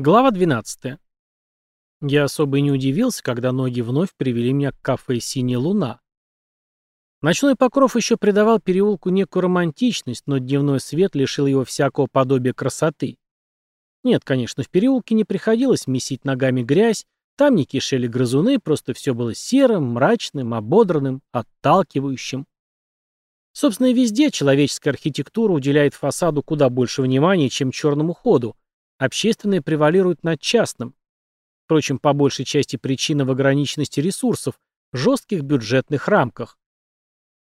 Глава 12. Я особо и не удивился, когда ноги вновь привели меня к кафе «Синяя луна». Ночной покров еще придавал переулку некую романтичность, но дневной свет лишил его всякого подобия красоты. Нет, конечно, в переулке не приходилось месить ногами грязь, там не кишели грызуны, просто все было серым, мрачным, ободранным, отталкивающим. Собственно, и везде человеческая архитектура уделяет фасаду куда больше внимания, чем черному ходу, Общественное превалирует над частным. Впрочем, по большей части причина в ограниченности ресурсов, жестких бюджетных рамках.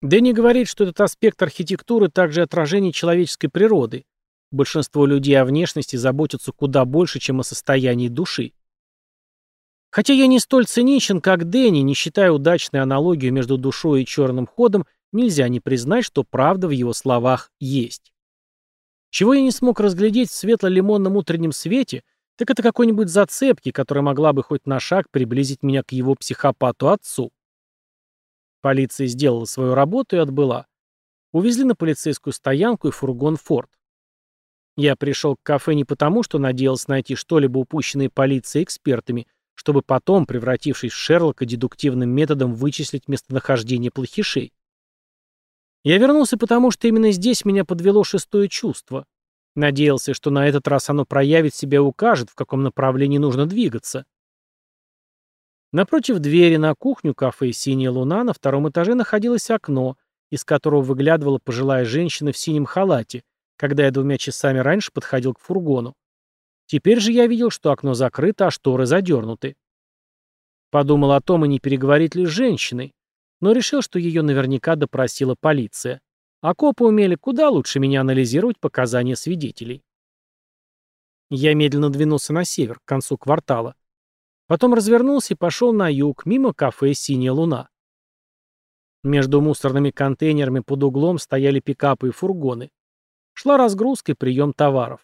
Дэнни говорит, что этот аспект архитектуры также отражение человеческой природы. Большинство людей о внешности заботятся куда больше, чем о состоянии души. Хотя я не столь циничен, как Дэнни, не считая удачной аналогию между душой и черным ходом, нельзя не признать, что правда в его словах есть. Чего я не смог разглядеть в светло-лимонном утреннем свете, так это какой-нибудь зацепки, которая могла бы хоть на шаг приблизить меня к его психопату-отцу. Полиция сделала свою работу и отбыла. Увезли на полицейскую стоянку и фургон «Форд». Я пришел к кафе не потому, что надеялся найти что-либо упущенное полицией экспертами, чтобы потом, превратившись в Шерлока, дедуктивным методом вычислить местонахождение плохишей. Я вернулся потому, что именно здесь меня подвело шестое чувство. Надеялся, что на этот раз оно проявит себя и укажет, в каком направлении нужно двигаться. Напротив двери на кухню кафе «Синяя луна» на втором этаже находилось окно, из которого выглядывала пожилая женщина в синем халате, когда я двумя часами раньше подходил к фургону. Теперь же я видел, что окно закрыто, а шторы задернуты. Подумал о том, и не переговорить ли с женщиной но решил, что ее наверняка допросила полиция. А копы умели куда лучше меня анализировать показания свидетелей. Я медленно двинулся на север, к концу квартала. Потом развернулся и пошел на юг, мимо кафе «Синяя луна». Между мусорными контейнерами под углом стояли пикапы и фургоны. Шла разгрузка и прием товаров.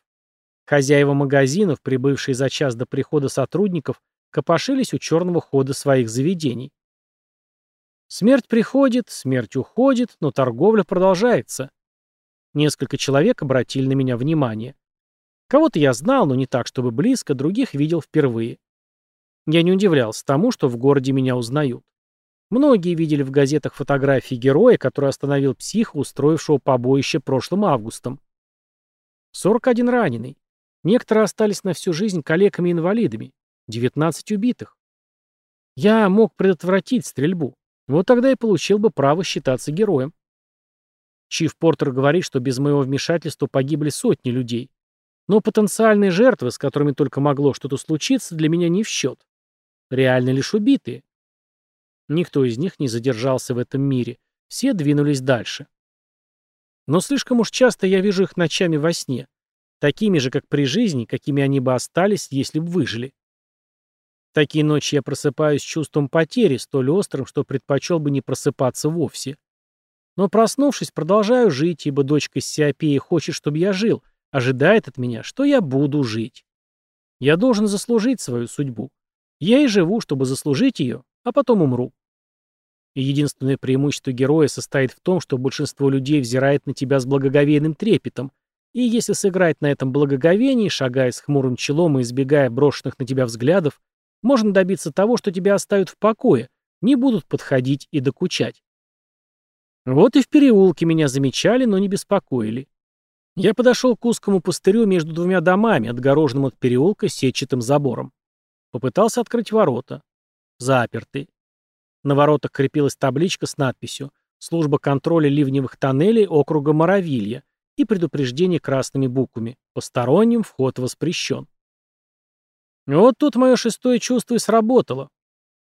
Хозяева магазинов, прибывшие за час до прихода сотрудников, копошились у черного хода своих заведений. Смерть приходит, смерть уходит, но торговля продолжается. Несколько человек обратили на меня внимание. Кого-то я знал, но не так, чтобы близко, других видел впервые. Я не удивлялся тому, что в городе меня узнают. Многие видели в газетах фотографии героя, который остановил психа, устроившего побоище прошлым августом. 41 раненый. Некоторые остались на всю жизнь калеками-инвалидами. 19 убитых. Я мог предотвратить стрельбу. Вот тогда и получил бы право считаться героем. Чиф Портер говорит, что без моего вмешательства погибли сотни людей. Но потенциальные жертвы, с которыми только могло что-то случиться, для меня не в счет. Реально лишь убитые. Никто из них не задержался в этом мире. Все двинулись дальше. Но слишком уж часто я вижу их ночами во сне. Такими же, как при жизни, какими они бы остались, если бы выжили. Такие ночи я просыпаюсь с чувством потери, столь острым, что предпочел бы не просыпаться вовсе. Но проснувшись, продолжаю жить, ибо дочка Сиопеи хочет, чтобы я жил, ожидает от меня, что я буду жить. Я должен заслужить свою судьбу. Я и живу, чтобы заслужить ее, а потом умру. И единственное преимущество героя состоит в том, что большинство людей взирает на тебя с благоговейным трепетом, и если сыграть на этом благоговении, шагая с хмурым челом и избегая брошенных на тебя взглядов, можно добиться того, что тебя оставят в покое, не будут подходить и докучать. Вот и в переулке меня замечали, но не беспокоили. Я подошел к узкому пустырю между двумя домами, отгороженным от переулка сетчатым забором. Попытался открыть ворота. Заперты. На воротах крепилась табличка с надписью «Служба контроля ливневых тоннелей округа Моровилья» и предупреждение красными буквами «Посторонним вход воспрещен». Вот тут мое шестое чувство и сработало.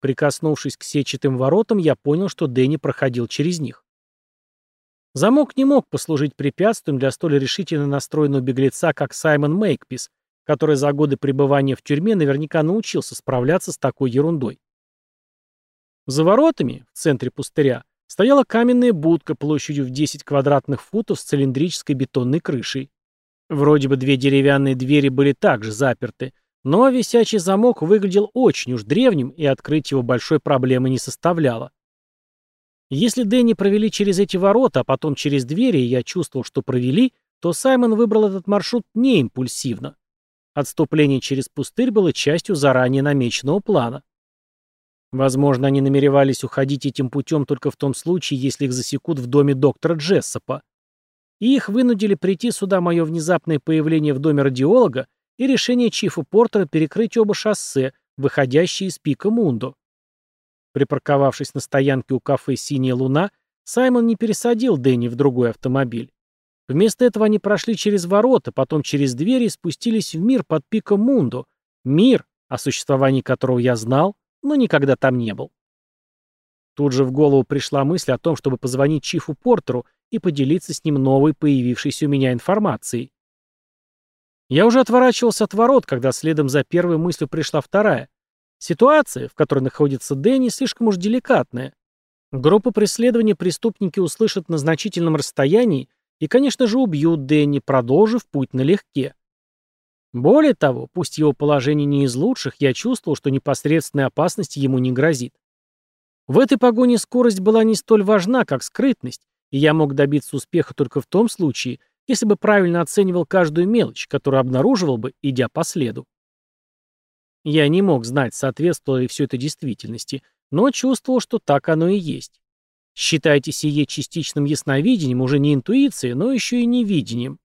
Прикоснувшись к сетчатым воротам, я понял, что Дэнни проходил через них. Замок не мог послужить препятствием для столь решительно настроенного беглеца, как Саймон Мейкпис, который за годы пребывания в тюрьме наверняка научился справляться с такой ерундой. За воротами, в центре пустыря, стояла каменная будка площадью в 10 квадратных футов с цилиндрической бетонной крышей. Вроде бы две деревянные двери были также заперты, но висячий замок выглядел очень уж древним, и открыть его большой проблемы не составляло. Если Дэнни провели через эти ворота, а потом через двери, и я чувствовал, что провели, то Саймон выбрал этот маршрут не импульсивно. Отступление через пустырь было частью заранее намеченного плана. Возможно, они намеревались уходить этим путем только в том случае, если их засекут в доме доктора Джессопа. И их вынудили прийти сюда мое внезапное появление в доме радиолога и решение Чифа Портера перекрыть оба шоссе, выходящие из пика Мунду. Припарковавшись на стоянке у кафе «Синяя луна», Саймон не пересадил Дэнни в другой автомобиль. Вместо этого они прошли через ворота, потом через двери и спустились в мир под пиком Мунду. Мир, о существовании которого я знал, но никогда там не был. Тут же в голову пришла мысль о том, чтобы позвонить Чифу Портеру и поделиться с ним новой появившейся у меня информацией. Я уже отворачивался от ворот, когда следом за первой мыслью пришла вторая. Ситуация, в которой находится Дэнни, слишком уж деликатная. Группу преследования преступники услышат на значительном расстоянии и, конечно же, убьют Дэнни, продолжив путь налегке. Более того, пусть его положение не из лучших, я чувствовал, что непосредственной опасности ему не грозит. В этой погоне скорость была не столь важна, как скрытность, и я мог добиться успеха только в том случае, если бы правильно оценивал каждую мелочь, которую обнаруживал бы, идя по следу. Я не мог знать, соответствовало ли все это действительности, но чувствовал, что так оно и есть. Считайте сие частичным ясновидением, уже не интуицией, но еще и невидением.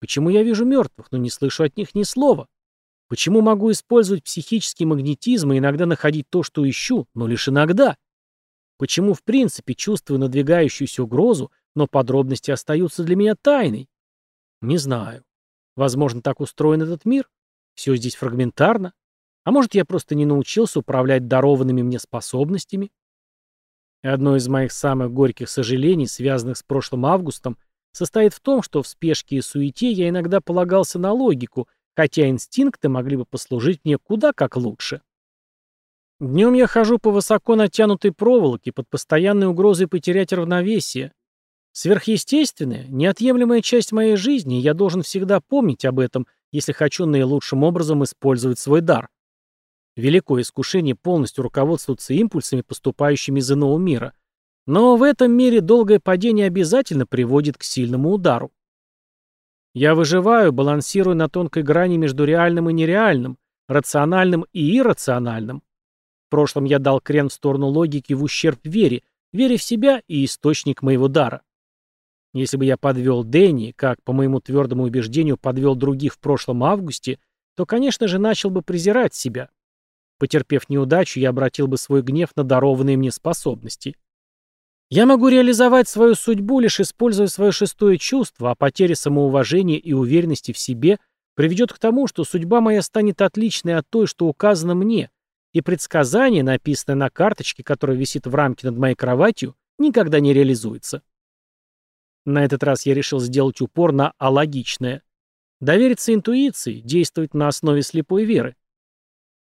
Почему я вижу мертвых, но не слышу от них ни слова? Почему могу использовать психический магнетизм и иногда находить то, что ищу, но лишь иногда? Почему в принципе чувствую надвигающуюся угрозу, но подробности остаются для меня тайной? Не знаю. Возможно, так устроен этот мир? Все здесь фрагментарно? А может, я просто не научился управлять дарованными мне способностями? Одно из моих самых горьких сожалений, связанных с прошлым августом, состоит в том, что в спешке и суете я иногда полагался на логику, хотя инстинкты могли бы послужить мне куда как лучше. Днем я хожу по высоко натянутой проволоке под постоянной угрозой потерять равновесие. Сверхъестественная, неотъемлемая часть моей жизни, и я должен всегда помнить об этом, если хочу наилучшим образом использовать свой дар. Великое искушение полностью руководствоваться импульсами, поступающими из иного мира – но в этом мире долгое падение обязательно приводит к сильному удару. Я выживаю, балансируя на тонкой грани между реальным и нереальным, рациональным и иррациональным. В прошлом я дал крен в сторону логики в ущерб вере, вере в себя и источник моего дара. Если бы я подвел Дэнни, как, по моему твердому убеждению, подвел других в прошлом августе, то, конечно же, начал бы презирать себя. Потерпев неудачу, я обратил бы свой гнев на дарованные мне способности. Я могу реализовать свою судьбу, лишь используя свое шестое чувство, а потеря самоуважения и уверенности в себе приведет к тому, что судьба моя станет отличной от той, что указано мне, и предсказание, написанное на карточке, которая висит в рамке над моей кроватью, никогда не реализуется. На этот раз я решил сделать упор на алогичное. Довериться интуиции, действовать на основе слепой веры.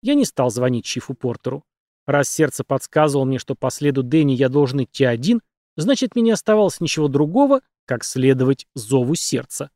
Я не стал звонить Чифу Портеру. Раз сердце подсказывало мне, что по следу Дэнни я должен идти один, значит, мне не оставалось ничего другого, как следовать зову сердца.